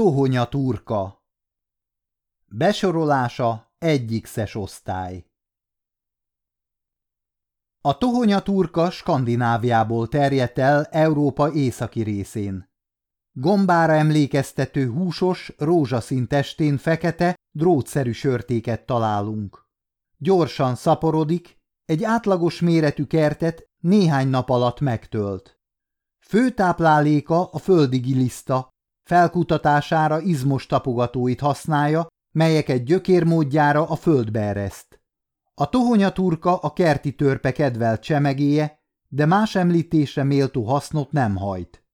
Tohonya turka Besorolása egyik-szes osztály A tohonya turka Skandináviából terjedt el Európa északi részén. Gombára emlékeztető húsos, rózsaszín testén fekete, drótszerű sörtéket találunk. Gyorsan szaporodik, egy átlagos méretű kertet néhány nap alatt megtölt. Fő tápláléka a földi giliszta, felkutatására izmos tapogatóit használja, melyeket gyökérmódjára a földbe ereszt. A tohonyaturka a kerti törpe kedvelt csemegéje, de más említésre méltó hasznot nem hajt.